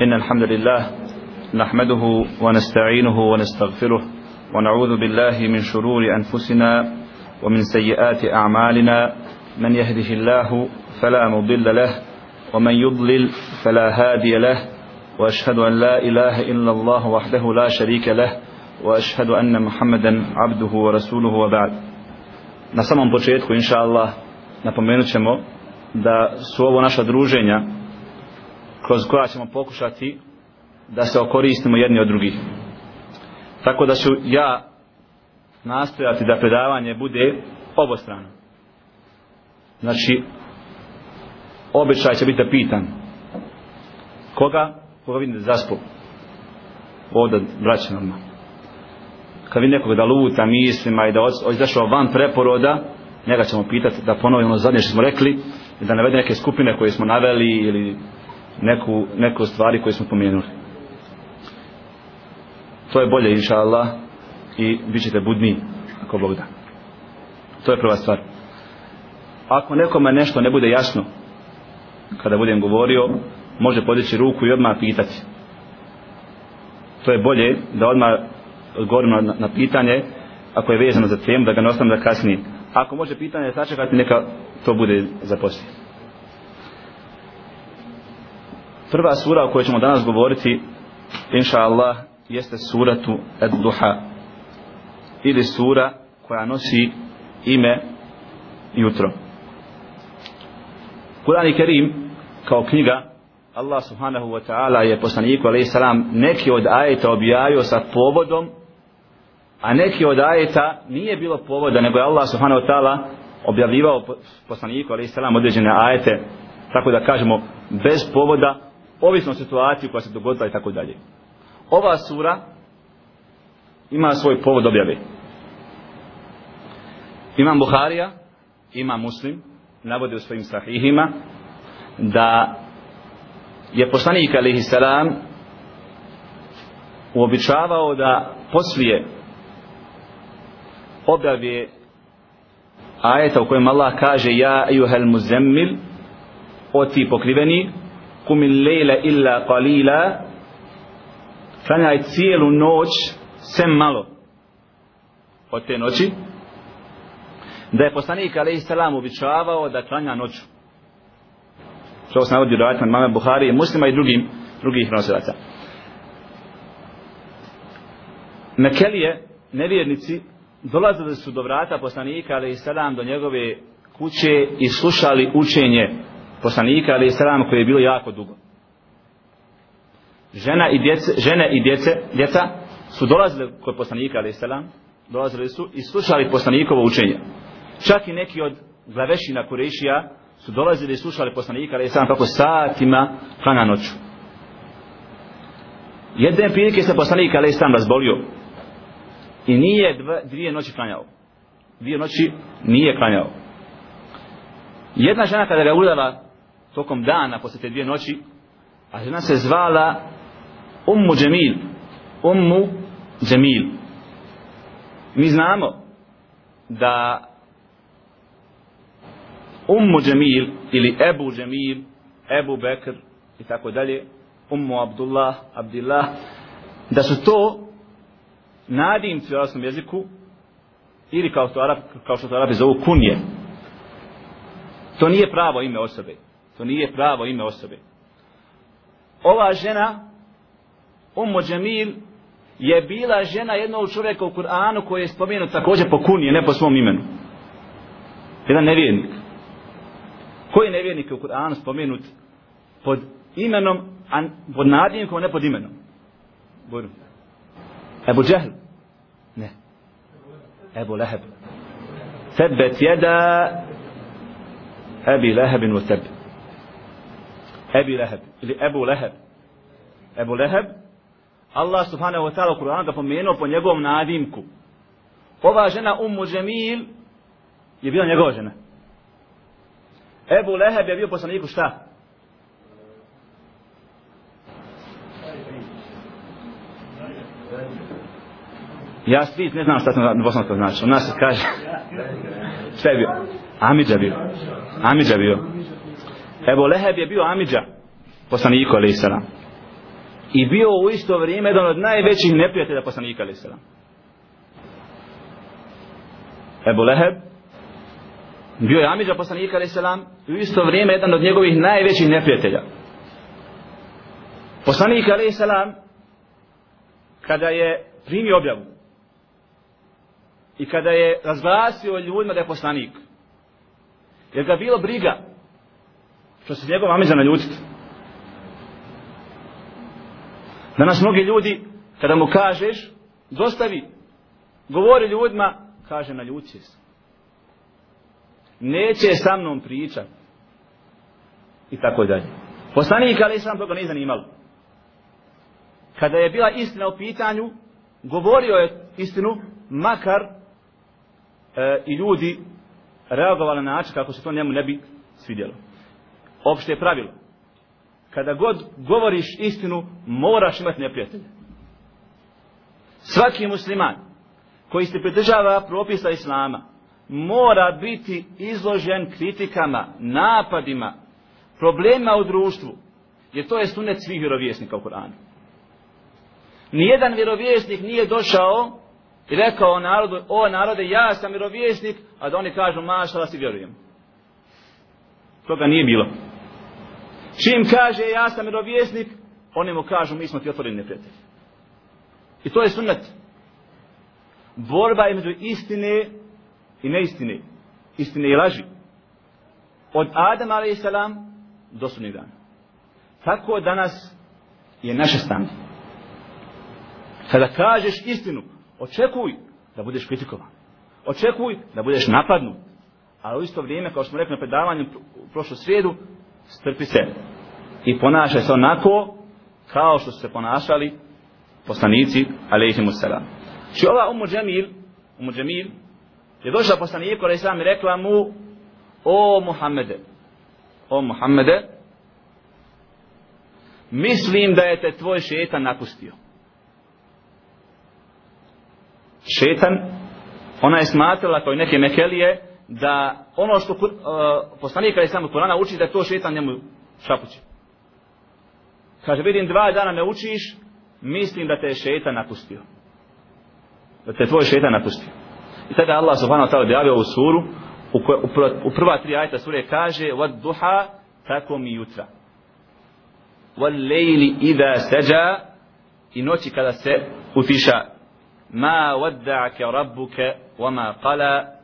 إن الحمد لله نحمده ونستعينه ونستغفره ونعوذ بالله من شرور أنفسنا ومن سيئات أعمالنا. من يهده الله فلا مضل له ومن يضلل فلا هادي له. وأشهد أن لا إله إلا الله وحده لا شريك له وأشهد أن محمدا عبده ورسوله وبعد. Na samom početku inša Allah napomenut da su ovo naša druženja kroz koja ćemo pokušati da se okoristimo jedni od drugih. Tako da ću ja nastojati da predavanje bude obostrano. Znači običaj će biti pitan. Koga? Koga vidim da zaspu? Ovdje vraća nama. kad vidim nekog da luta mislima i da izašao van preporoda njega ćemo pitati da ponovi ono zadnje što smo rekli da navede neke skupine koje smo naveli ili neku, neku stvari koje smo pomenuli. To je bolje inša Allah i bit ćete budni ako Bog da. To je prva stvar. Ako nekome nešto ne bude jasno kada budem govorio može podići ruku i odmah pitati. To je bolje da odmah odgovorimo na, na pitanje ako je vezano za temu da ga ne ostavimo da kasnije ako može pitanje sačekati neka to bude za poslije. Prva sura o kojoj ćemo danas govoriti inša Allah jeste suratu Ad-Duha. Ili sura koja nosi ime jutro. Kur'an i Kerim kao knjiga Allah subhanahu wa ta'ala je poslaniku alaihi salam neki od ajeta objavio sa povodom a neki od ajeta nije bilo povoda nego je Allah subhanahu wa ta'ala objavljivao poslaniku alaihi salam određene ajete. Tako da kažemo bez povoda ovisno situaciju koja se dogodila i tako dalje. Ova sura ima svoj povod objave. Imam Buharija ima Muslim navode u svojim sahihima da je poslanik alaihi salam uobičavao da poslije objave ajeta u kojem Allah kaže ja ejuhel muzemmil o ti pokriveni kumil lejla illa qalila. Klanjaj cijelu noć sem malo od te noći. Da je poslanik alaihi salam običavao da klanja noću. Što se navodi u mame Buhari i muslima i drugim drugih nosilaca. Mekelije nevjernici dolazili su do vrata poslanika alaihi salam do njegove kuće i slušali učenje poslanika ali selam koje je bilo jako dugo. Žena i djece, žene i djece, djeca su dolazili kod poslanika ali selam dolazili su i slušali poslanikovo učenje. Čak i neki od glavešina Kurešija su dolazili i slušali poslanika ali selam kako satima klanja noću. Jedne prilike se poslanik ali i razbolio i nije dva, dvije noći klanjao. Dvije noći nije klanjao. Jedna žena kada ga udala tokom dana posle te dvije noći a žena se zvala Ummu Džemil Ummu Džemil mi znamo da Ummu Džemil ili Ebu Džemil Ebu Bekr i tako dalje Ummu Abdullah Abdillah da su to nadimci u arabskom jeziku ili kao, to Arab, kao što to Arabi zovu kunje. To nije pravo ime osobe. To nije pravo ime osobe. Ova žena, Ummu Džemil, je bila žena jednog čovjeka u Kur'anu koji je spomenut također po kunije, ne po svom imenu. Jedan nevjernik. Koji je u Kur'anu spomenut pod imenom, a pod nadimkom, ne pod imenom? Buru. Ebu Džehl. Ne. Ebu Leheb. Sebet jeda Ebi Lehebin u tebi. Ebi Leheb. Ili Ebu Leheb. Ebu Leheb. Allah subhanahu wa ta'ala u Kur'anu ga pomenuo po njegovom nadimku. Ova žena Ummu Džemil je bila njegova žena. Ebu Leheb je bio poslaniku šta? Ja svit ne znam šta sam na bosansko znači. U nas se kaže... Šta je bio? Amidža bio. Amidža bio. Ebu Leheb je bio Amidža. Poslaniku alaih salam. i bio u isto vrijeme jedan od najvećih neprijatelja poslanika alaih salam. Ebu Leheb bio je Amidža poslanika alaih salam i u isto vrijeme jedan od njegovih najvećih neprijatelja. Poslanik alaih salam kada je primio objavu i kada je razglasio ljudima da je poslanik jer ga bilo briga što se njegov Amidža naljutiti Danas mnogi ljudi, kada mu kažeš, dostavi, govori ljudima, kaže na ljuci se. Neće sa mnom pričat. I tako dalje. Poslanik, ali sam toga nije zanimalo. Kada je bila istina u pitanju, govorio je istinu, makar e, i ljudi reagovali na način kako se to njemu ne bi svidjelo. Opšte pravilo kada god govoriš istinu, moraš imati neprijatelje. Svaki musliman koji se pridržava propisa Islama, mora biti izložen kritikama, napadima, problema u društvu, jer to je sunet svih vjerovjesnika u Koranu. Nijedan vjerovjesnik nije došao i rekao narodu, o narode, ja sam vjerovjesnik, a da oni kažu, mašala si vjerujem. Toga nije bilo. Čim kaže ja sam mirovjesnik, oni mu kažu mi smo ti otvoreni neprijatelji. I to je sunnet. Borba je među istine i neistine. Istine i laži. Od Adama a.s. do sunnih dana. Tako danas je naše stanje. Kada kažeš istinu, očekuj da budeš kritikovan. Očekuj da budeš napadnut. Ali u isto vrijeme, kao što smo rekli na predavanju u prošlu srijedu, strpi se i ponašaj se onako kao što su se ponašali poslanici alejhimu selam. Či znači, ova Umu Džemil, Umu Džemil, je došla poslaniku alejhi selam i rekla mu o Muhammede, o Muhammede, mislim da je te tvoj šetan napustio. Šetan, ona je smatrala kao neke mekelije, da ono što uh, poslanik kada je samo Kurana uči da je to šetan njemu šapuće. Kaže, vidim dva dana ne učiš, mislim da te je šetan napustio. Da te je tvoj šetan napustio. I tada Allah subhanahu wa ta'ala objavio ovu suru, u, koje, u, u prva tri ajta sure kaže, vad duha, tako mi jutra. Wal lejli ida seđa, i noći kada se utiša, ma wadda'ake rabbuke, wa ma qala,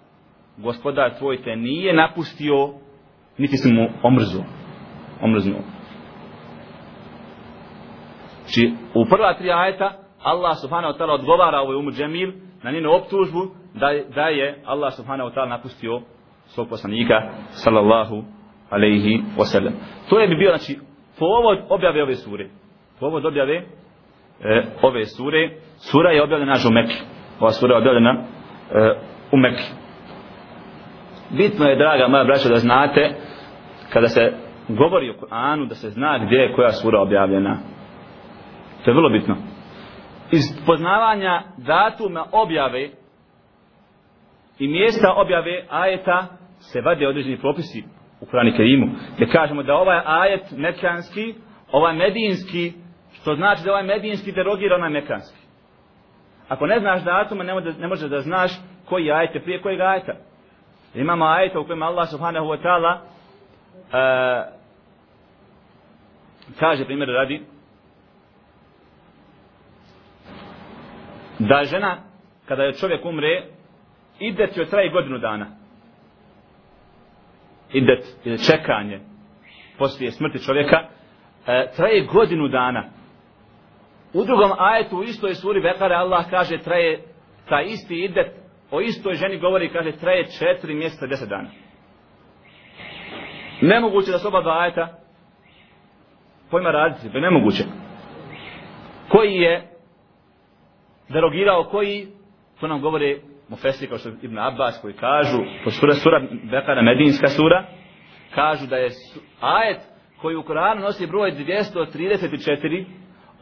gospodar tvoj te nije napustio, niti si mu omrzuo. Omrznuo. Či u prva tri ajeta Allah subhanahu wa ta'ala odgovara ovoj umu džemil na njenu optužbu da, da je Allah subhanahu wa ta'ala napustio svog poslanika sallallahu alaihi wasallam. To je bi bio znači povod objave ove sure. Povod objave e, ove sure. Sura je objavljena u Mekke. Ova sura je objavljena e, u Mekke. Bitno je, draga moja braća, da znate kada se govori o Kur'anu, da se zna gdje je koja sura objavljena. To je vrlo bitno. Iz poznavanja datuma objave i mjesta objave ajeta se vade određeni propisi u Kur'anu Kerimu. Gdje kažemo da ovaj ajet mekanski, ovaj medinski, što znači da ovaj medinski derogira onaj mekanski. Ako ne znaš datuma, ne, možeš da znaš koji ajet je prije kojeg ajeta. Imamo ajeta u kojima Allah subhanahu wa ta'ala uh, kaže primjer radi da žena kada je čovjek umre idet joj traje godinu dana. Idet ili čekanje poslije smrti čovjeka e, traje godinu dana. U drugom ajetu u istoj suri Bekare Allah kaže traje ta isti idet o istoj ženi govori kaže traje četiri mjeseca deset dana nemoguće da se oba dva ajeta pojma raditi, to pa je nemoguće koji je derogirao koji, to nam govore Mufesri kao što Ibn Abbas koji kažu, to sura, sura Bekara, Medinska sura, kažu da je ajet koji u Koranu nosi broj 234,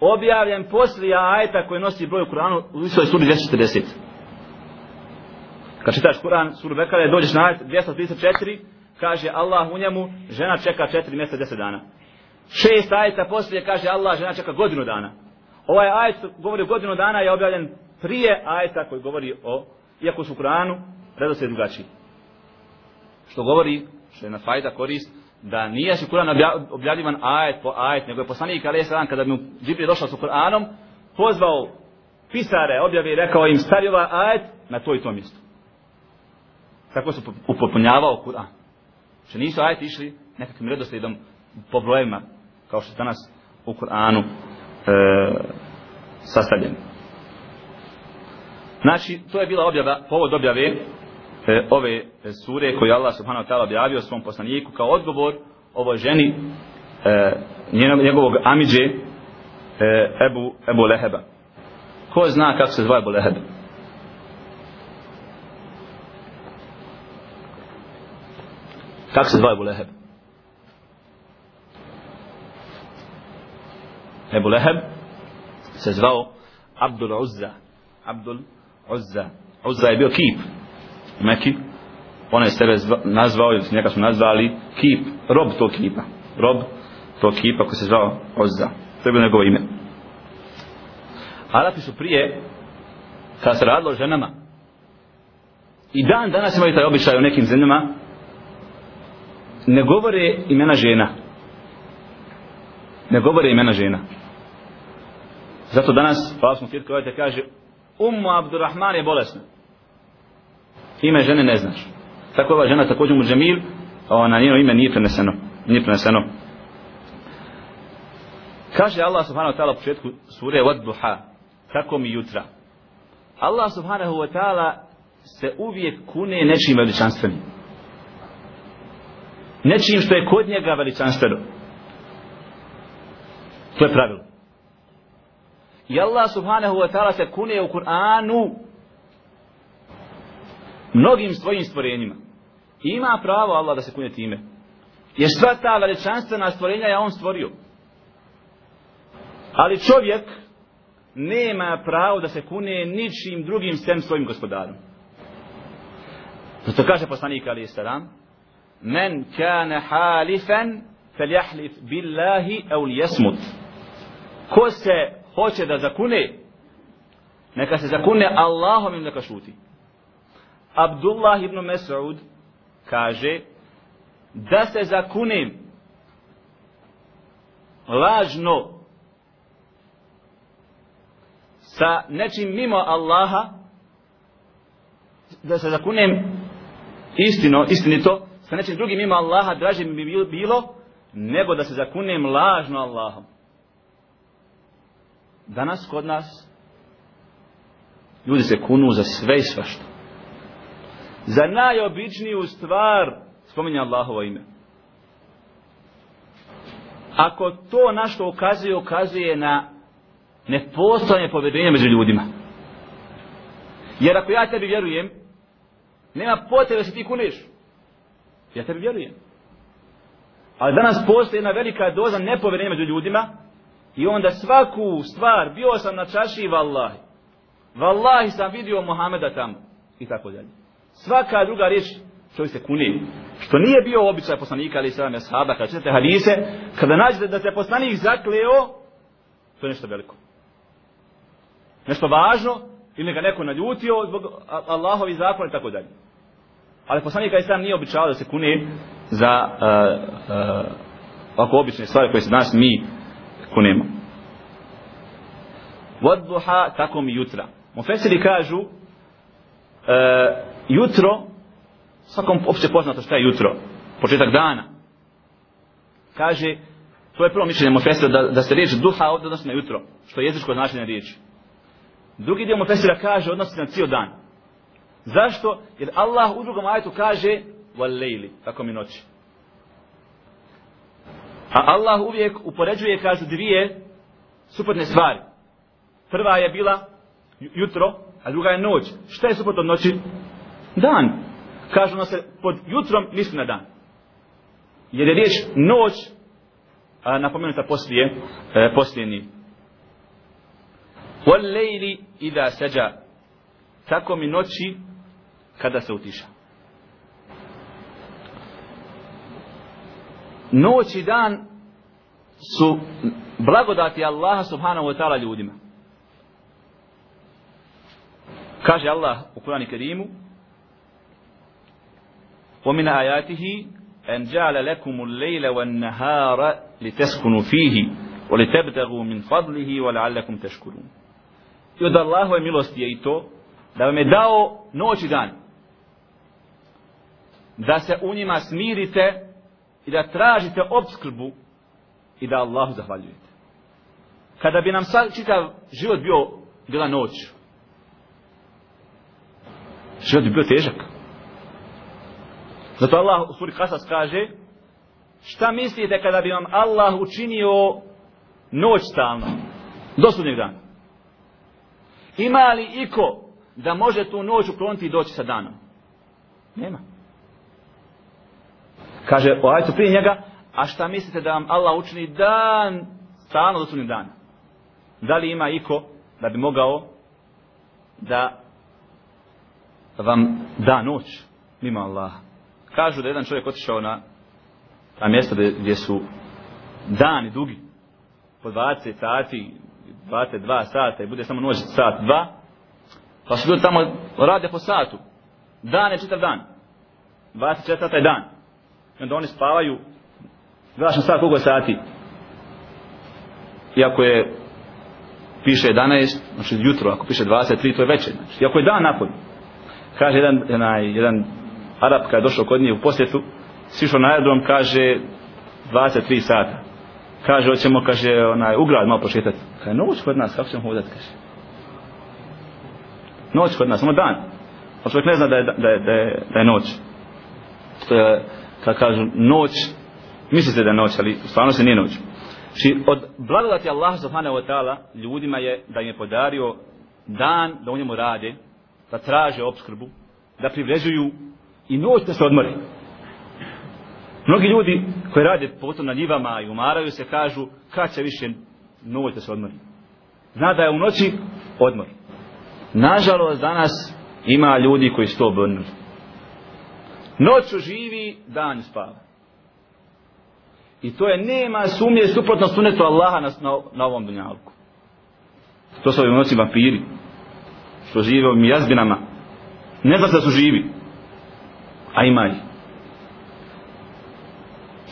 objavljen poslije ajeta koji nosi broj u Koranu u istoj suri 240. Kad čitaš Kur'an, suru Bekare, dođeš na ajet 234, kaže Allah u njemu, žena čeka 4 mjeseca 10 dana. Šest ajeta poslije kaže Allah žena čeka godinu dana. Ovaj ajet govori o godinu dana je objavljen prije ajeta koji govori o, iako su u Kuranu, redosljed drugačiji. Što govori, što je na fajda korist, da nije se Kur'an objavljivan ajet po ajet, nego je poslanik Ali Salam kada mu Džibril došao sa Kur'anom, pozvao pisare objave i rekao im stari ovaj ajet na to i to mjesto. Tako se upotpunjavao Kur'an. Što nisu ajeti išli nekakvim redoslijedom po brojima, kao što je danas u Kur'anu e, sastavljeni. Znači, to je bila objava, povod objave e, ove e, sure koju Allah subhanahu wa ta'ala objavio svom poslaniku kao odgovor ovoj ženi e, njegovog amidže e, Ebu, Ebu Leheba. Ko zna kako se zove Ebu Leheba? Kako se zove Ebu Leheb? Ebu Leheb se zvao Abdul Uzza. Abdul Uzza. Uzza je bio kip. Meki. Ona je sebe nazvao, ili njega su nazvali kip. Rob tog kipa. Rob tog kipa koji se zvao Uzza. To je bilo njegovo ime. Arapi su prije, kada se radilo ženama, i dan danas imaju taj običaj u nekim zemljama, ne govore imena žena. Ne govore imena žena. Zato danas, pa smo fjetko ovaj kaže, Ummu Abdurrahman je bolesna. Ime žene ne znaš. Tako ova žena također mu Džemil, a na njeno ime nije preneseno. Nije preneseno. Kaže Allah subhanahu wa ta'ala u početku sure Wad Duha, tako mi jutra. Allah subhanahu wa ta'ala se uvijek kune nečim veličanstvenim. Nečim što je kod njega veličanstveno. To je pravilo. I Allah subhanahu wa ta'ala se kune u Kur'anu mnogim svojim stvorenjima. I ima pravo Allah da se kune time. Jer sva ta veličanstvena stvorenja je on stvorio. Ali čovjek nema pravo da se kune ničim drugim sem svojim gospodarom. Zato kaže poslanik Ali Salam, men kane halifen fel jahlif billahi au jesmut. Ko se hoće da zakune, neka se zakune Allahom i neka šuti. Abdullah ibn Mes'ud kaže da se zakunem lažno sa nečim mimo Allaha da se zakunem istino, istinito sa nečim drugim ima Allaha draže mi bi bilo nego da se zakunem lažno Allahom danas kod nas ljudi se kunu za sve i svašta. za najobičniju stvar spominja Allahovo ime ako to na što ukazuje ukazuje na nepostojanje povedenja među ljudima. Jer ako ja tebi vjerujem, nema potrebe da se ti kuneš. Ja tebi vjerujem. Ali danas postoji jedna velika doza nepoverenja među ljudima i onda svaku stvar, bio sam na čaši vallahi. Vallahi sam vidio Mohameda tamo. I tako dalje. Svaka druga riječ čovjek se kuni. Što nije bio običaj poslanika ali sada sahaba, kada čitate hadise, kada nađete da se poslanik zakleo, to je nešto veliko nešto važno ili ga neko naljutio zbog Allahovi zakona i tako dalje. Ali poslanik kada sam nije običao da se kune za uh, uh, ovako obične stvari koje se danas mi kunemo. Vodduha tako mi jutra. Mufesiri kažu uh, jutro svakom opće poznato šta je jutro početak dana kaže to je prvo mišljenje Mufesira da, da se riječ duha ovdje odnosi na jutro što je jezičko značenje riječi Drugi dio Mufesira kaže odnosi na cijel dan. Zašto? Jer Allah u drugom ajetu kaže wal tako mi noći. A Allah uvijek upoređuje, kažu, dvije suprotne stvari. Prva je bila jutro, a druga je noć. Šta je suprotno od noći? Dan. Kažu na se pod jutrom misli na dan. Jer je riječ noć a, napomenuta poslije, e, poslije njih. Wal lejli ida seđa. Tako mi noći kada se utiša. Noć i dan su blagodati Allaha subhanahu wa ta'ala ljudima. Kaže Allah u Kur'anu Kerimu ومن آياته أن جعل لكم الليل والنهار لتسكنوا فيه ولتبتغوا من فضله ولعلكم تشكرون I od Allahove milosti je i to da vam je dao noć i dan. Da se u njima smirite i da tražite obskrbu i da Allahu zahvaljujete. Kada bi nam sad čitav život bio bila noć, život bi bio težak. Zato Allah u suri Kasas kaže šta mislite kada bi vam Allah učinio noć stalno do sudnjeg dana? Ima li iko da može tu noć ukloniti i doći sa danom? Nema. Kaže, o ajto prije njega, a šta mislite da vam Allah učini dan stalno do sudnjeg dana? Da li ima iko da bi mogao da vam da noć mimo Allaha? Kažu da jedan čovjek otišao na ta mjesta gdje su dani dugi, po 20 sati, 22 sata i bude samo noć sat, dva, pa su ljudi tamo rade po satu. Dan je čitav dan. 24 sata je dan. I onda oni spavaju, gledaš na sad koliko sati. Iako je piše 11, znači jutro, ako piše 23, to je večer. Znači, iako je dan napod. Kaže jedan, jedan, jedan Arab kada je došao kod nje u posjetu, sišao na aerodrom, kaže 23 sata. Kaže, hoćemo, kaže, onaj, u grad malo prošetati. Kaže, noć kod nas, kako ćemo hodati, kaže. Noć kod nas, samo dan. Pa čovjek ne zna da je, da je, da je, da je noć. To je, kad kažu noć, mislite da je noć, ali stvarno se nije noć. Či od blagodati Allaha subhanahu wa ta'ala ljudima je da im je podario dan da u njemu rade, da traže obskrbu, da privređuju i noć da se odmore. Mnogi ljudi koji rade potom na njivama i umaraju se kažu kad će više noć da se odmori. Zna da je u noći odmor. Nažalost danas ima ljudi koji su to obrnuli. Noću živi, dan spava. I to je nema sumnje suprotno sunetu Allaha na, na, na ovom dunjalku. To su ovi noći vampiri. Što žive ovim jazbinama. Ne zna da su živi a ima ih.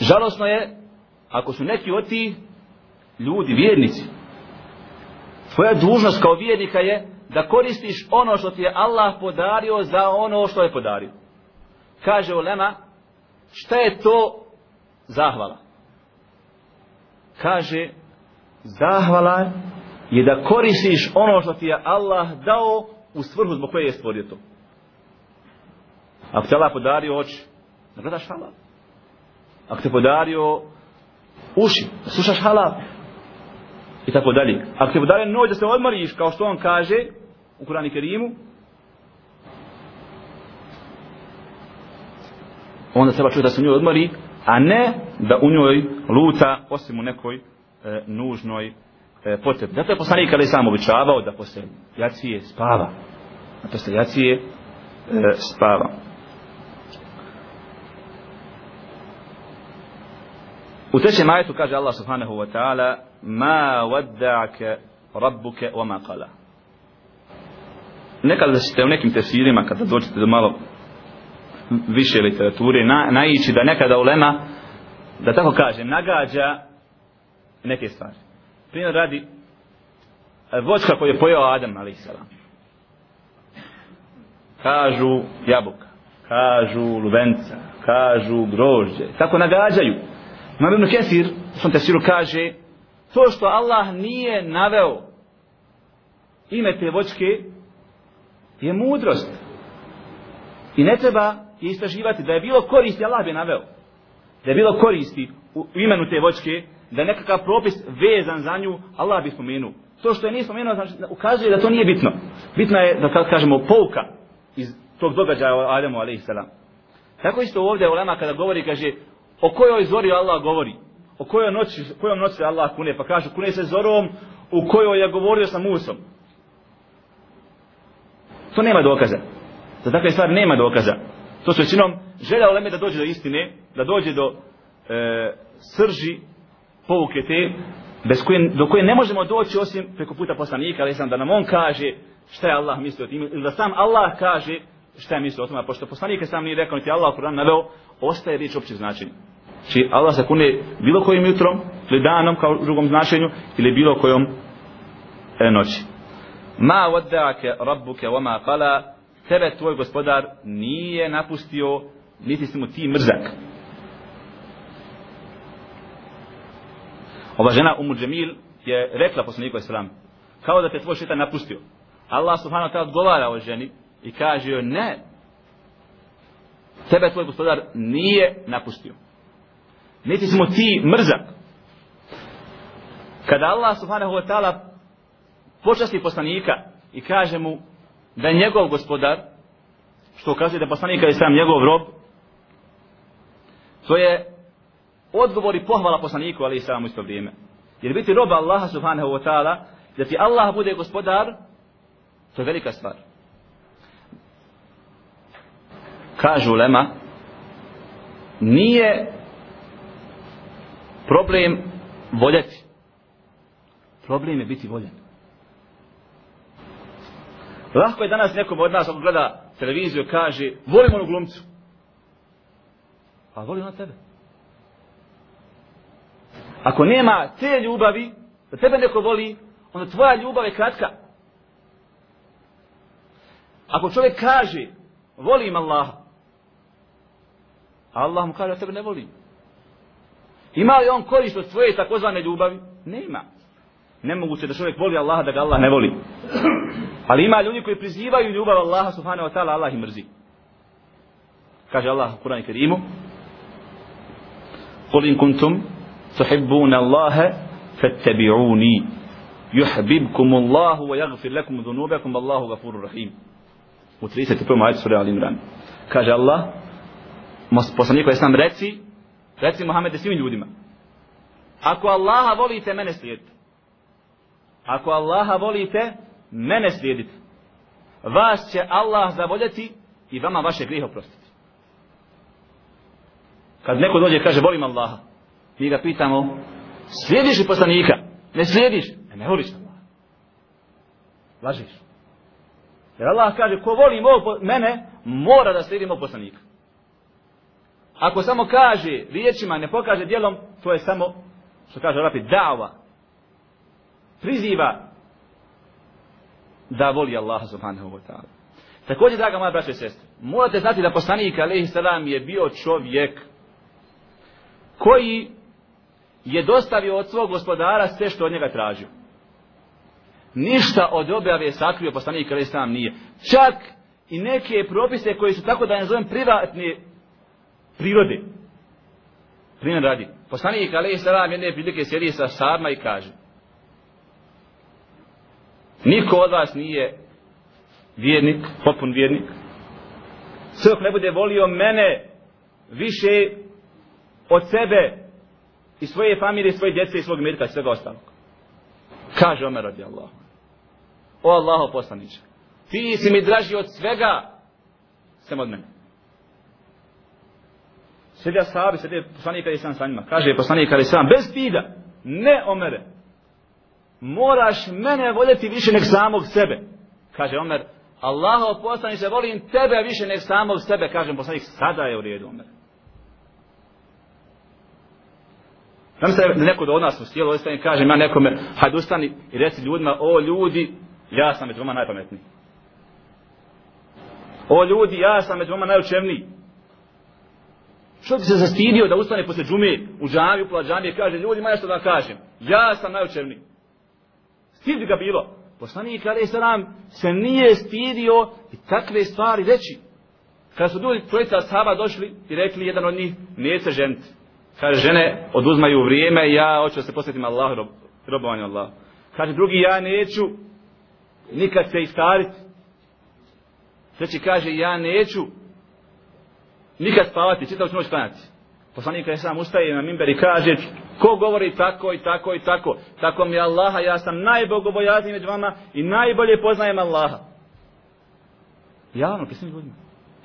Žalosno je, ako su neki od ti ljudi, vjernici, tvoja dužnost kao vjernika je da koristiš ono što ti je Allah podario za ono što je podario. Kaže Ulema, šta je to zahvala? Kaže, zahvala je da koristiš ono što ti je Allah dao u svrhu zbog koje je stvorio to. Ako te Allah podario oči, da gledaš halal. Ako te podario uši, da slušaš halal. I tako dalje. Ako te podario noć da se odmoriš, kao što on kaže u Kurani Kerimu, onda treba čuti da se u njoj odmori, a ne da u njoj luta, osim u nekoj e, nužnoj e, potrebi. Zato je poslanik kada je sam običavao da posle jacije spava. A posle jacije e, spava. U trećem ajetu kaže Allah subhanahu wa ta'ala Ma wadda'ake rabbuke wa ma qala Nekada ćete u nekim tefsirima kada dođete do malo više literature na, naići da nekada ulema da tako kažem nagađa neke stvari. Primjer radi e, voćka koju je pojao Adam alaih. Kažu jabuka, kažu lubenca, kažu grožđe. Tako nagađaju. Imam Ibn Kesir, u svom tesiru kaže, to što Allah nije naveo ime te voćke je mudrost. I ne treba i istraživati da je bilo koristi, Allah bi naveo. Da je bilo koristi u imenu te vočke, da je nekakav propis vezan za nju, Allah bi spomenuo. To što je nije spomenuo, znači, ukazuje da to nije bitno. Bitno je, da kažemo, pouka iz tog događaja o Adamu, a.s. Tako isto ovdje u Lema kada govori, kaže, o kojoj zori Allah govori. O kojoj noći, kojom noći se Allah kune. Pa kažu, kune se zorom u kojoj je govorio sa Musom. To nema dokaza. Za takve stvari nema dokaza. To su većinom želja Oleme da dođe do istine, da dođe do e, srži pouke te, bez koje, do koje ne možemo doći osim preko puta poslanika, ali sam da nam on kaže šta je Allah mislio o tim, ili da sam Allah kaže šta je mislio o tome, pošto poslanik sam nije rekao, niti Allah Kur'an naveo, ostaje riječ opće značenje. Či znači, Allah se kune bilo kojim jutrom, ili danom kao drugom značenju, ili bilo kojom e, noći. Ma wadda'ake rabbuke wa ma qala tebe tvoj gospodar nije napustio niti si mu ti mrzak. Ova žena Umu Džemil je rekla poslaniku Islam kao da te tvoj šetan napustio. Allah subhanahu wa ta'ala odgovara o ženi i kaže joj ne tebe tvoj gospodar nije napustio. Niti smo ti mrzak. Kada Allah subhanahu wa ta'ala počasti poslanika i kaže mu da je njegov gospodar, što kaže da poslanika je sam njegov rob, to je odgovor i pohvala poslaniku, ali i samo isto vrijeme. Jer biti rob Allaha subhanahu wa ta'ala, da ti Allah bude gospodar, to je velika stvar. Kažu Lema, nije problem voljeti. Problem je biti voljen. Lahko je danas nekom od nas, ako gleda televiziju, kaže, volim onu glumcu. A voli ona tebe. Ako nema te ljubavi, da tebe neko voli, onda tvoja ljubav je kratka. Ako čovjek kaže, volim Allaha, a Allah mu kaže, da tebe ne volim. Ima li on korist od svoje takozvane ljubavi? Nema. Nemoguće da čovjek voli Allaha da ga Allah ne voli. Ali ima ljudi koji prizivaju ljubav Allaha subhanahu wa ta'ala, Allah ih mrzi. Kaže Allah u Kur'anu Kerimu: "Qul in kuntum tuhibbuna Allaha fattabi'uni yuhibbukum Allahu wa yaghfir lakum dhunubakum Allahu ghafurur rahim." U 31. ayet sure Al-Imran. Kaže Allah: "Mas poslaniku je sam reci, reci Muhammedu svim ljudima: Ako Allaha volite, mene slijedite. Ako Allaha volite, mene slijedite. Vas će Allah zavoljeti i vama vaše grihe oprostiti. Kad neko dođe i kaže volim Allaha, mi ga pitamo, slijediš li poslanika? Ne slijediš? E, ne voliš Allaha. Lažiš. Jer Allah kaže, ko voli mog, mene, mora da slijedi mog poslanika. Ako samo kaže riječima, ne pokaže dijelom, to je samo, što kaže Arapi, dava. Priziva da voli Allaha subhanahu wa ta'ala. Također, draga moja braća i sestre, morate znati da poslanik, alaihi salam, je bio čovjek koji je dostavio od svog gospodara sve što od njega tražio. Ništa od objave sakrio poslanik alaihi salam nije. Čak i neke propise koji su tako da ne zovem privatne prirode. Primjer radi. Poslanik alaihi salam jedne prilike sjedi sa sarma i kaže Niko od vas nije vjernik, popun vjernik. Sve ne bude volio mene više od sebe i svoje familije, svoje djece i svog mirka i svega ostalog. Kaže Omer radi Allah. O Allaho poslaniče, ti si mi draži od svega sem od mene. Sjedi sahabi, sjedi poslanika i sam sa njima. Kaže poslanika i sam, bez stida, ne Omere, moraš mene voljeti više nek samog sebe. Kaže Omer, Allaho poslaniče, volim tebe više nek samog sebe. Kaže poslanik, sada je u redu Omer. Znam se da neko od nas u stijelu ostane kaže ja nekome, hajde ustani i reci ljudima, o ljudi, ja sam među vama najpametniji. O ljudi, ja sam među vama najučevniji. Što bi se zastidio da ustane posle džume u džami, upala džami i kaže, ljudi, ma što da kažem, ja sam najučevniji. Stid bi ga bilo. Poslanik Ali Salam se nije stidio i takve stvari reći. Kada su ljudi trojica sahaba došli i rekli jedan od njih, nije se ženiti. Kaže, žene oduzmaju vrijeme i ja hoću da se posjetim Allahu, rob, robovanju Allahu. Kaže, drugi, ja neću nikad se istariti. Treći kaže, ja neću nikad spavati, čitav ću noć klanjati. Poslanik je sam ustaje na mimber i kaže, ko govori tako i tako i tako, tako mi Allaha, ja sam najbogobojazniji među vama i najbolje poznajem Allaha. Javno, svim ljudima.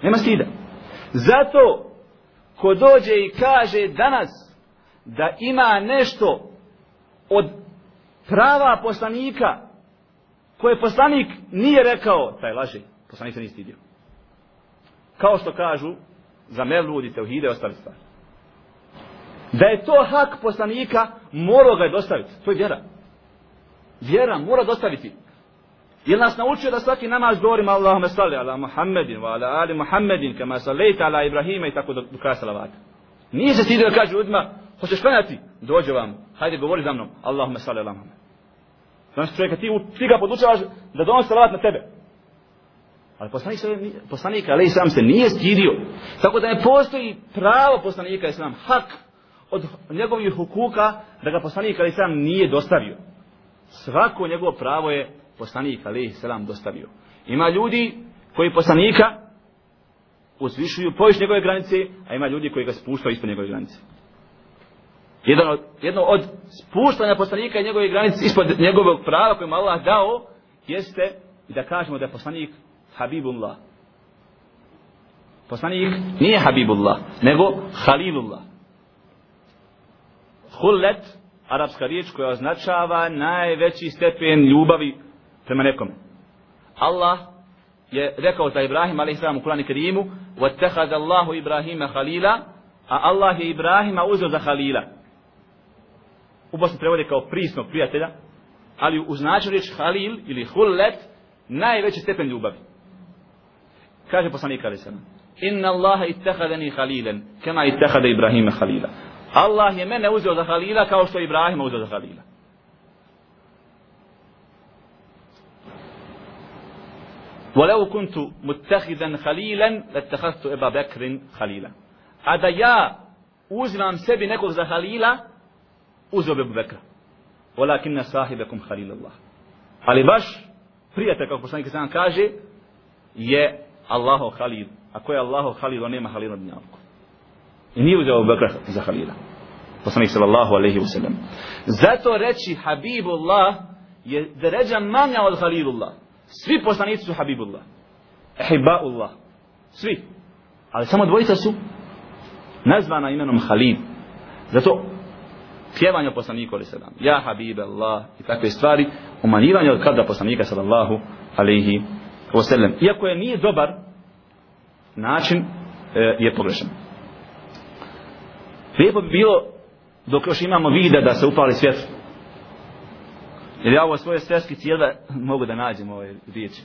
Nema stida. Zato ko dođe i kaže danas da ima nešto od prava poslanika koje poslanik nije rekao, taj laži, poslanik se nije stidio. Kao što kažu za Mevlud i Teuhide ostali stvari. Da je to hak poslanika, mora ga je dostaviti. To je vjera. Vjera mora dostaviti. Jel nas naučio da svaki namaz govorimo Allahume salli ala Muhammedin wa ala ali Muhammedin kama sallajta ala Ibrahima i tako do, do kraja salavata. Nije se stidio da kaže ljudima, hoćeš klanjati? Dođe vam, hajde govori za mnom, Allahume salli ala Muhammedin. Znači čovjeka ti, ti ga podučavaš da donosi salavat na tebe. Ali poslanik, se, poslanik ali sam se nije stidio. Tako da ne postoji pravo poslanika islam, hak od njegovih hukuka da ga poslanik ali sam nije dostavio. Svako njegovo pravo je poslanik ali selam dostavio. Ima ljudi koji poslanika uzvišuju poviš njegove granice, a ima ljudi koji ga spuštaju ispod njegove granice. Jedno od, jedno od spuštanja poslanika i njegove granice ispod njegovog prava kojim Allah dao, jeste da kažemo da je poslanik Habibullah. Poslanik nije Habibullah, nego Halilullah. Hullet, arapska riječ koja označava najveći stepen ljubavi prema nekom. Allah je rekao za Ibrahim a.s. u Kurani Kerimu وَاتَّخَذَ اللَّهُ إِبْرَاهِيمَ خَلِيلًا a Allah je Ibrahima uzeo za Halila. U Bosni prevode kao prisnog prijatelja, ali u značaju riječ Halil ili Hullet najveći stepen ljubavi. Kaže poslanik Ali Sallam, Inna Allaha ittehadeni halilen, kema ittehade Ibrahima halila. Allah je mene uzeo za halila kao što je Ibrahima uzeo za halila. ولو كنت متخذا خليلا لاتخذت ابا بكر خليلا a da ja uzimam sebi nekog za halila uzeo bi Bekra walakinna sahibakum khalilullah ali baš prijatelj kako poslanik sam kaže je Allaho halil a ko je Allaho halil on nema halila dunjalku i nije uzeo Bekra za halila poslanik sallallahu alaihi wasallam zato reći Habibullah je deređa manja od Halilullah Svi poslanici su Habibullah. Ehibaullah. Svi. Ali samo dvojica su nazvana imenom Halil. Zato pjevanje o poslaniku ali sedam. Ja Habib Allah i takve stvari umanjivanje od kada poslanika sallallahu alaihi wasallam. Iako je nije dobar način e, je pogrešan. Lijepo bi bilo dok još imamo vida da se upali svjetlo Jer ja ovo svoje svjetski cijela mogu da nađem ove riječi.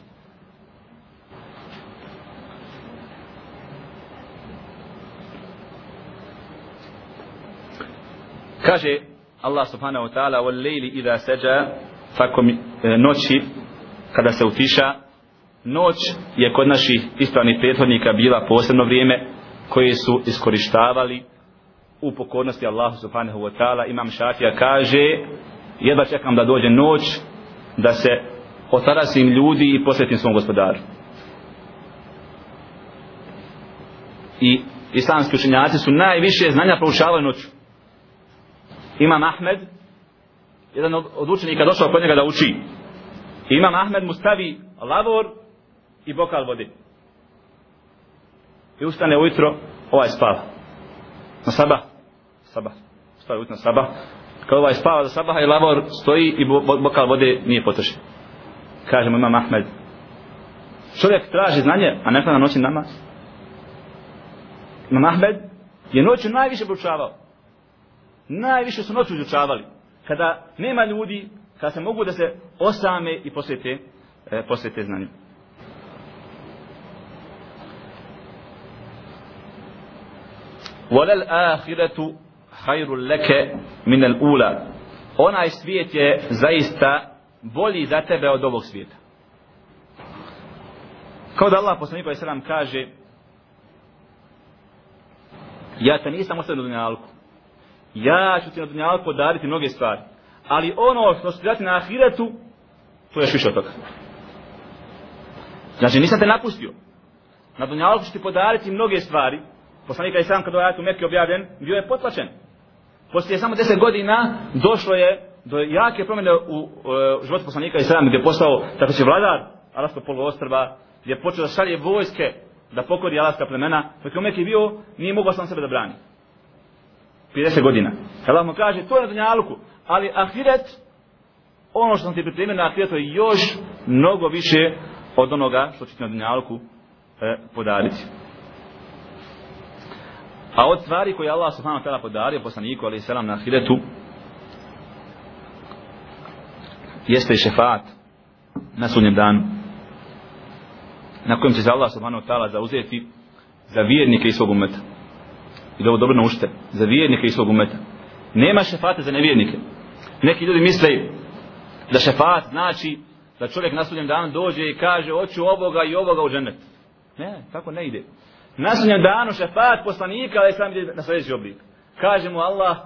Kaže Allah subhanahu wa ta'ala wal lejli idha seđa tako mi, e, noći kada se utiša noć je kod naših ispravnih prethodnika bila posebno vrijeme koje su iskorištavali u pokornosti Allahu subhanahu wa ta'ala. Imam šafija kaže jedva čekam da dođe noć da se otarasim ljudi i posvetim svom gospodaru. I islamski učenjaci su najviše znanja proučavali noću. Imam Ahmed jedan od učenika došao kod njega da uči. Imam Ahmed mu stavi lavor i bokal vode. I ustane ujutro ovaj spava. Na sabah sabah stavi ujutro na sabah kad ovaj spava za sabaha i lavor stoji i bokal vode nije potrošen. Kaže mu imam Ahmed, čovjek traži znanje, a ne na noći namaz. Imam Ahmed je noću najviše proučavao. Najviše su noću izučavali. Kada nema ljudi, kada se mogu da se osame i posvete, e, posvete znanju. وَلَلْآخِرَةُ hajru leke min el ula. Onaj svijet je zaista bolji za tebe od ovog svijeta. Kao da Allah poslanik ali sallam kaže ja te nisam ostavio na dunjalku. Ja ću ti na dunjalku podariti mnoge stvari. Ali ono što ću dati na ahiretu, to je više od toga. Znači nisam te napustio. Na dunjalku ću ti podariti mnoge stvari. Poslanik ali sallam kada je u Mekke objavljen, bio je potlačen poslije samo 10 godina došlo je do jake promjene u, u, u životu poslanika i sram gdje je postao tako će vladar Alaska poluostrva gdje je počeo da šalje vojske da pokori Alaska plemena dok je umek je bio nije mogao sam sebe da brani 50 godina. Allah mu kaže, to je na dunjaluku, ali ahiret, ono što sam ti pripremio na ahiretu je još mnogo više od onoga što će ti na dunjaluku e, podariti. A od stvari koje Allah subhanahu wa ta'ala podario poslaniku ali selam na hiretu jeste i šefaat na sudnjem danu na kojem će se Allah subhanahu wa ta'ala zauzeti za vjernike i svog umeta. I da ovo dobro naučite. Za vjernike i svog umeta. Nema šefata za nevjernike. Neki ljudi misle da šefat znači da čovjek na sudnjem danu dođe i kaže hoću ovoga i ovoga u džennet. Ne, tako ne ide. Na sudnjem danu šefat poslanika ali sam ide na sljedeći oblik. Kaže mu Allah,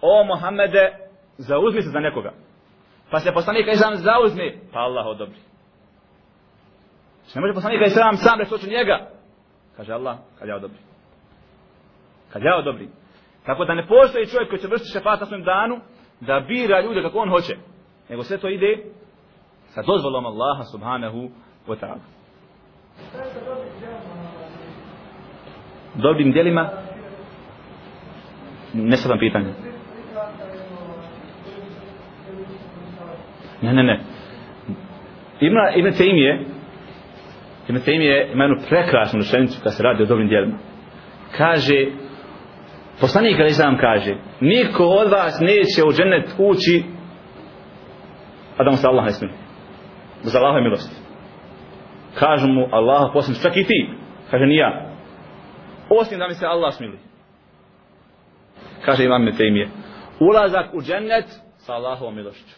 o Mohamede, zauzmi se za nekoga. Pa se poslanik kaže sam zauzmi, pa Allah odobri. Znači, ne može poslanik i sam sam reći hoću njega. Kaže Allah, kad ja odobri. Kad ja odobri. Tako da ne postoji čovjek koji će vršiti šefat na svom danu, da bira ljude kako on hoće. Nego sve to ide sa dozvolom Allaha subhanahu wa ta'ala. Dobrim djelima ne sad pitanje. Ne, ne, ne. Ima, ima Tejmije, Ibn Taymije ima jednu prekrasnu rečenicu kad se radi o dobrim djelima. Kaže, poslanik ali sam kaže, niko od vas neće u džennet ući, a da mu se Allah ne smije. Za Allahove milosti. Kažu mu Allah posljedno, čak i ti. Kaže, ni ja. Osim da mi se Allah smili. Kaže Imam Taymije, ulazak u džennet sa Allahovom milošću.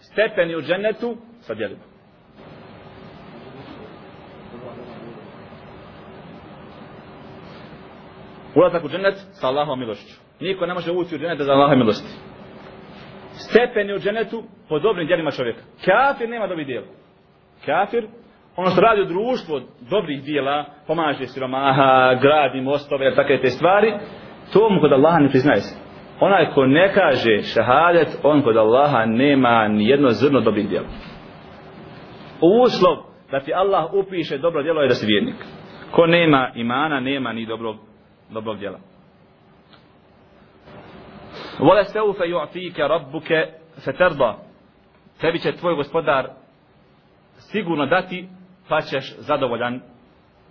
Stepeni u džennetu sa djelima. ulazak u džennet sa Allahovom milošću. Niko ne može ući u džennet za Allahom milosti. Stepeni u džennetu po dobrim djelima čovjeka. Kafir nema dobi djela. Kafir, ono što radi u društvu dobrih djela, pomaže siromaha, gradi mostove, takve te stvari, to mu kod Allaha ne priznaje se. Onaj ko ne kaže šahadet, on kod Allaha nema ni jedno zrno dobrih djela. Uslov da ti Allah upiše dobro djelo je da si vjernik. Ko nema imana, nema ni dobrog dobrog djela. Vole se ufe ju'tike rabbuke feterda. Tebi će tvoj gospodar sigurno dati, pa ćeš zadovoljan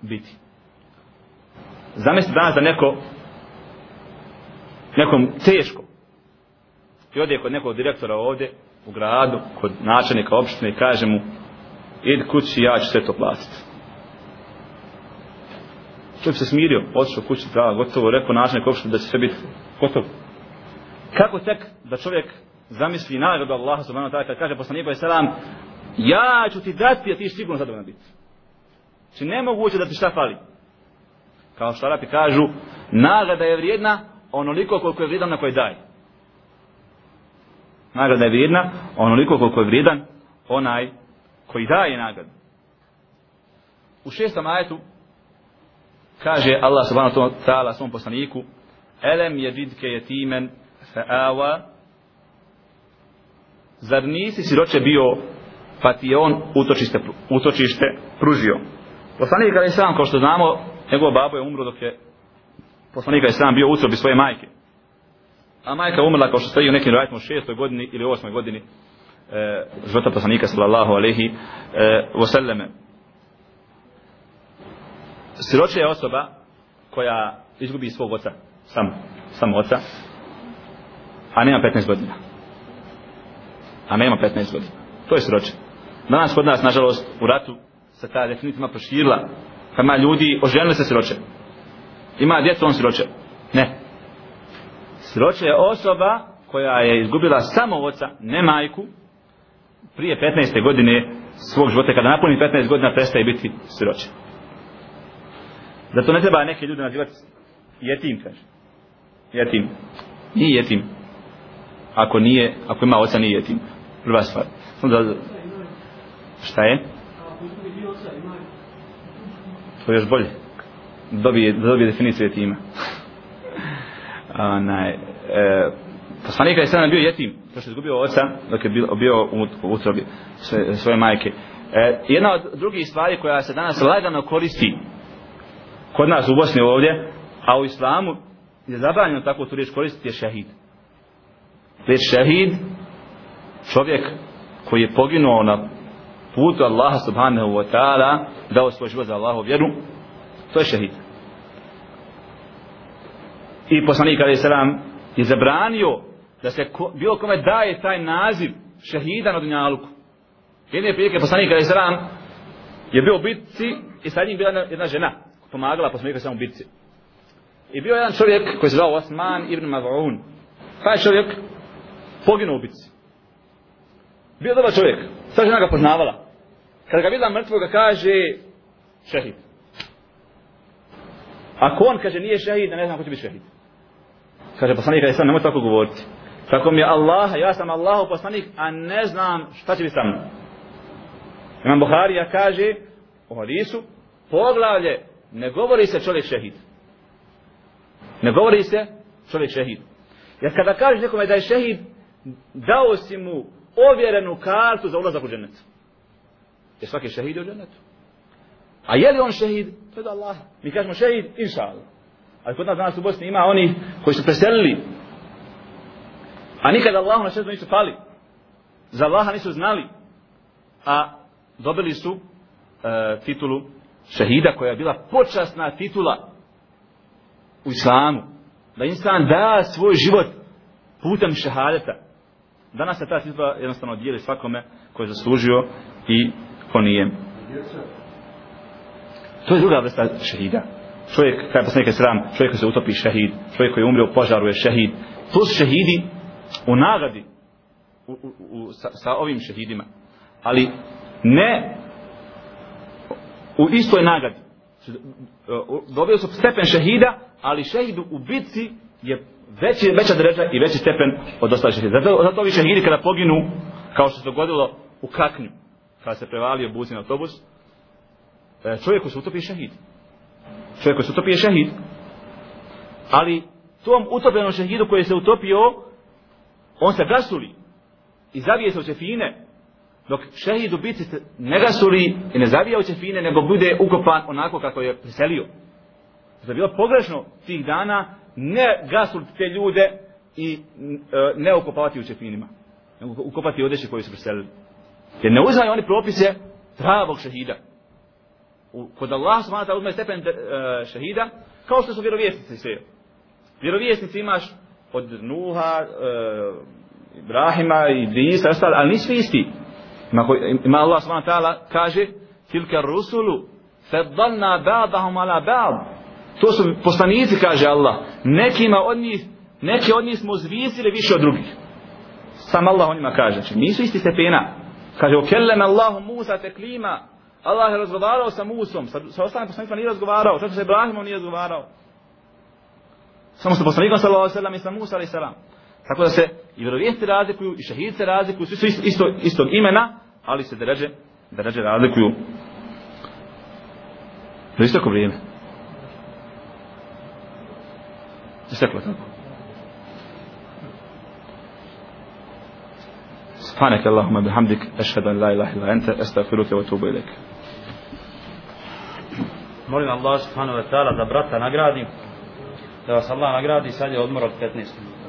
biti. Zamisli danas da neko nekom teško i ode kod nekog direktora ovdje u gradu, kod načelnika opštine i kaže mu id kući, ja ću sve to platiti. Čovjek se smirio, otišao kući, da, gotovo, rekao načelnik opštine da će sve biti gotovo. Kako tek da čovjek zamisli nagradu Allaha subhanahu wa ta'ala kad kaže poslaniku i ja ću ti dati, a ti sigurno zadovoljan biti. Znači nemoguće da ti šta fali. Kao što Arapi kažu, nagrada je vrijedna onoliko koliko je vrijedan na koji daje. Nagrada je vrijedna onoliko koliko je vrijedan onaj koji daje nagradu. U šestom ajetu kaže Allah subhanahu wa ta'ala svom poslaniku elem je vidke jetimen fa'awa zar nisi siroče bio pa ti je on utočište, utočište pružio poslanik kada je sam kao što znamo njegov babo je umro dok je poslanik je sam bio utrobi svoje majke a majka umrla kao što stoji u nekim rajtima u šestoj godini ili osmoj godini e, života poslanika sallallahu alaihi e, wasallame siroče je osoba koja izgubi svog oca, sam, sam oca, a nema 15 godina. A nema 15 godina. To je siroče. Danas kod nas, nažalost, u ratu se ta definitivno proširila. Kama ljudi, oženili se siroče. Ima djecu, on siroče. Ne. Siroče je osoba koja je izgubila samo oca, ne majku, prije 15. godine svog života. Kada napuni 15 godina, prestaje biti siroče. Zato ne treba neke ljude nazivati jetim, kaže. Jetim. Nije jetim. Ako nije, ako ima oca, nije jetim. Prva stvar. Da, šta je? To je još bolje. Dobije, dobije definiciju jetima. Onaj, e, poslanika je sada bio jetim, to što je izgubio oca, dok je bio, bio u, u utrobi svoje, svoje majke. E, jedna od drugih stvari koja se danas lagano koristi kod nas u Bosni ovdje, a u islamu je zabranjeno tako tu riječ koristiti je šehid. Riječ šehid, čovjek koji je poginuo na putu Allaha subhanahu wa ta'ala, dao svoj život za Allahu vjeru, to je šehid. I poslanik alaih Salam je zabranio da se ko, bilo kome daje taj naziv šehida na dunjaluku. Jedne prilike poslanik alaih Salam je bio u bitci i sa njim bila jedna, jedna žena pomagala poslanika samo u bitci. I bio jedan čovjek koji se zvao Osman ibn Mav'un. Taj čovjek poginuo u bitci. Bio dobar čovjek. Sva žena ga poznavala. Kada ga vidla mrtvoga kaže šehid. Ako on kaže nije šehid, ne znam ko će biti šehid. Kaže poslanik, kaže, sam nemoj tako govoriti. Tako mi je Allah, ja sam Allah poslanik, a ne znam šta će biti sa mnom. Imam Buharija kaže u hadisu, poglavlje, ne govori se čovjek šehid. Ne govori se čovjek šehid. Jer kada kažeš nekome da je šehid, dao si mu ovjerenu kartu za ulazak u džennet. Jer svaki šehid je u džennetu. A je li on šehid? To je da Allah. Mi kažemo šehid, inša Allah. Ali kod nas danas u Bosni ima oni koji su preselili. A nikada Allahu na šehidu nisu pali. Za Allaha nisu znali. A dobili su e, titulu šehida koja je bila počasna titula u islamu. Da insan da svoj život putem šehadeta. Danas se ta titula jednostavno dijeli svakome koji je zaslužio i ko nije. To je druga vrsta šehida. Čovjek, kada poslanik je sram, čovjek koji se utopi šehid, čovjek koji je umrio u požaru je šehid. To su šehidi u nagradi u, u, u, sa, sa ovim šehidima. Ali ne u istoj nagradi. Dobio su stepen šehida, ali šehidu u bitci je veći, veća dreža i veći stepen od ostalih šehida. Zato, zato ovi šehidi kada poginu, kao što se dogodilo u Kaknju, kada se prevalio buzin autobus, čovjek čovjeku se utopi šehid. Čovjek koji se utopi je šehid. Ali tom utopljenom šehidu koji se utopio, on se gasuli i zavije se u čefine, dok šehid u bici se ne gasuli i ne zavija u čefine, nego bude ukopan onako kako je priselio. Zato je bilo pogrešno tih dana ne gasuliti te ljude i e, ne ukopavati u čefinima. Nego ukopati odeće koji su preselili. Jer ne uzmaju oni propise pravog šehida. Kod Allah subhanahu ta'ala uzme stepen e, šehida, kao što su vjerovjesnici sve. Vjerovjesnici imaš od Nuha, e, Ibrahima, Idrisa, ostali, ali nisu isti. Ima, ima Allah subhanahu ta'ala kaže, tilka rusulu, feddalna ba'dahum ala ba'd. To su poslanici, kaže Allah. Nekima od njih, neke od njih smo zvisili više od drugih. Sam Allah onima kaže. Znači, nisu isti stepena. Kaže, okellem Allahu Musa teklima. Allah je razgovarao sa Musom. Sa, sa ostalim poslanicima nije razgovarao. Čak se Ibrahimom nije razgovarao. Samo sa poslanikom sallallahu alaihi sallam i sa Musa alaihi sallam. Tako da se i vjerovijesti razlikuju, i šehid se razlikuju, svi su isto, isto, istog imena, ali se deređe, deređe razlikuju. To je isto vrijeme. Isteklo tako. سبحانك اللهم بحمدك أشهد أن لا إله إلا أنت أستغفرك وأتوب إليك Molim Allah subhanahu wa ta'ala da brata nagradi, da vas Allah nagradi, sad je odmor od 15 minuta.